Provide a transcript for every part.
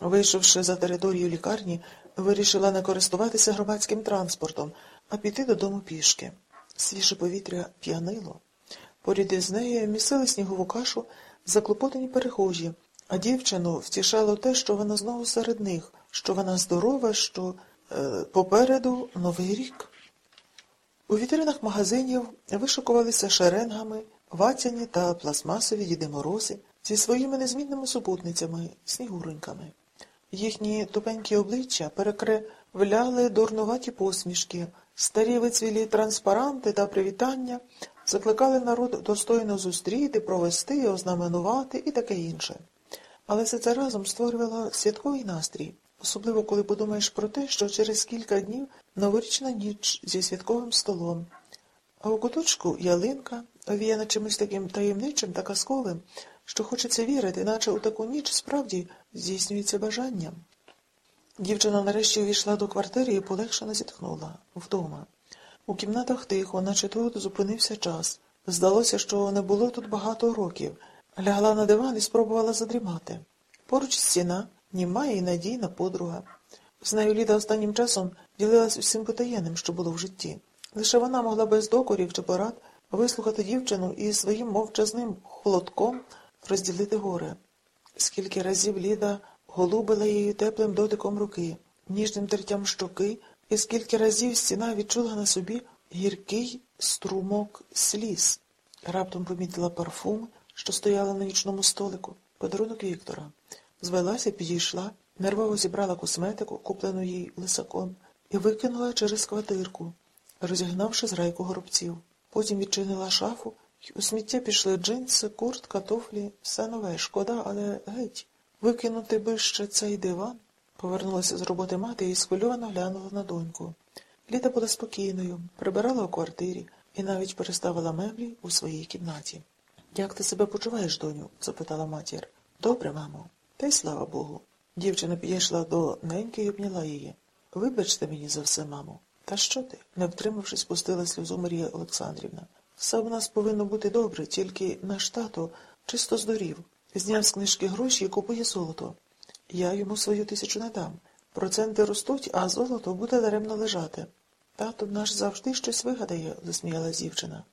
Вийшовши за територію лікарні, вирішила не користуватися громадським транспортом, а піти додому пішки. Свіже повітря п'янило. Поряд із нею місили снігову кашу заклопотані перехожі, а дівчину втішало те, що вона знову серед них, що вона здорова, що е, попереду новий рік. У вітринах магазинів вишикувалися шеренгами ватяні та пластмасові діди морози зі своїми незмінними супутницями, снігуреньками. Їхні тупенькі обличчя перекривляли дурнуваті посмішки, старі вицвілі транспаранти та привітання закликали народ достойно зустріти, провести, ознаменувати і таке інше. Але все це разом створювало святковий настрій, особливо коли подумаєш про те, що через кілька днів новорічна ніч зі святковим столом. А у куточку ялинка, овіяна чимось таким таємничим та казковим, що хочеться вірити, наче у таку ніч справді здійснюється бажанням. Дівчина нарешті увійшла до квартири і полегшено зітхнула вдома. У кімнатах тихо, наче тут зупинився час. Здалося, що не було тут багато років. Лягла на диван і спробувала задрімати. Поруч стіна, німа і надійна подруга. З нею Ліда останнім часом ділилась усім потаєнним, що було в житті. Лише вона могла без докорів чи порад вислухати дівчину і своїм мовчазним холодком розділити горе. Скільки разів Ліда голубила її теплим дотиком руки, ніжним тертям щоки, і скільки разів стіна відчула на собі гіркий струмок сліз. Раптом помітила парфум, що стояла на нічному столику, подарунок Віктора. Звелася, підійшла, нервово зібрала косметику, куплену їй лисаком, і викинула через квартирку, розігнавши зрайку горобців. Потім відчинила шафу, і у сміття пішли джинси, куртка, туфлі, все нове, шкода, але геть. Викинути би ще цей диван. Повернулася з роботи мати і схвильовано глянула на доньку. Ліда була спокійною, прибирала у квартирі і навіть переставила меблі у своїй кімнаті. Як ти себе почуваєш, доню? запитала матір. Добре, мамо. Та й слава Богу. Дівчина підійшла до неньки і обняла її. Вибачте мені за все, мамо. Та що ти? не втримавшись, пустила сльозу Марія Олександрівна. Все у нас повинно бути добре, тільки наш тато чисто здурів. Зняв з книжки гроші і купує золото. Я йому свою тисячу не дам. Проценти ростуть, а золото буде даремно лежати. Тато наш завжди щось вигадає, засміялась дівчина.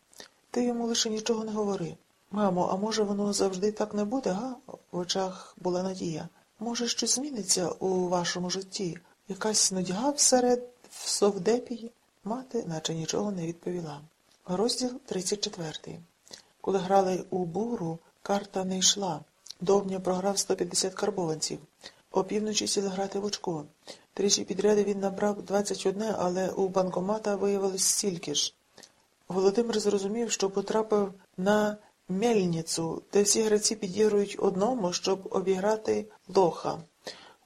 Ти йому лише нічого не говори. Мамо, а може, воно завжди так не буде, га? В очах була надія. Може, щось зміниться у вашому житті? Якась нудьга всеред в совдепії? Мати, наче нічого не відповіла. Розділ 34. Коли грали у буру, карта не йшла. Довня програв 150 карбованців. Опівночі сіли грати в очко. Тричі підряди він набрав 21, але у банкомата виявилось стільки ж. Володимир зрозумів, що потрапив на мельницю, де всі гравці підігрують одному, щоб обіграти лоха.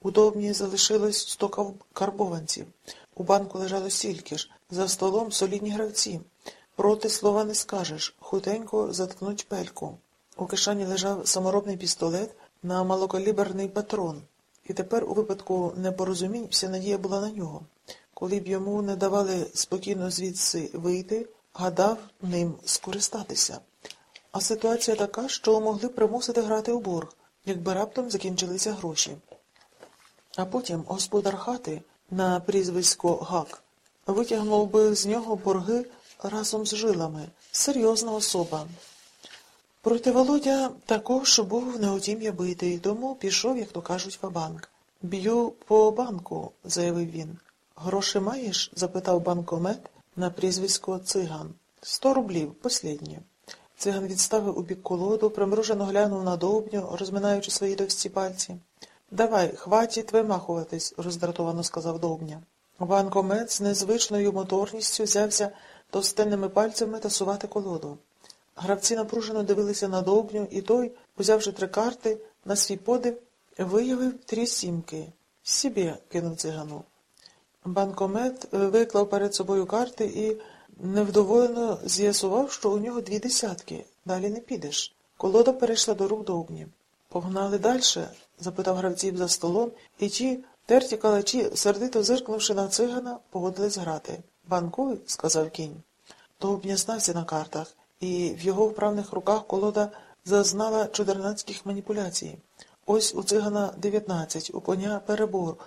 У Довні залишилось 100 карбованців. У банку лежало стільки ж. За столом солідні гравці. Проти слова не скажеш. Хутенько заткнуть пельку. У кишані лежав саморобний пістолет на малокаліберний патрон. І тепер, у випадку непорозумінь, вся надія була на нього. Коли б йому не давали спокійно звідси вийти, гадав ним скористатися. А ситуація така, що могли примусити грати у борг, якби раптом закінчилися гроші. А потім господар хати на прізвисько Гак витягнув би з нього борги разом з жилами. Серйозна особа. Проте Володя також був не отім'я битий, тому пішов, як то кажуть, в банк. Б'ю по банку, заявив він. Гроші маєш? запитав банкомет на прізвисько циган. Сто рублів, посліднє. Циган відставив у бік колоду, примружено глянув на довбню, розминаючи свої товсті пальці. Давай, хватить вимахуватись, роздратовано сказав довбня. Банкомет з незвичною моторністю взявся товстенними пальцями тасувати колоду. Гравці напружено дивилися на довбню, і той, узявши три карти, на свій подив, виявив три сімки. Сібі, кинув цигану. Банкомет виклав перед собою карти і невдоволено з'ясував, що у нього дві десятки. Далі не підеш. Колода перейшла до рук довбні. Погнали далі? запитав гравців за столом, і ті, терті калачі, сердито зиркнувши на цигана, погодились грати. Банкуй, сказав кінь. Довбня знався на картах і в його вправних руках колода зазнала чудернацьких маніпуляцій. Ось у цигана дев'ятнадцять, у коня перебор,